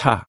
차.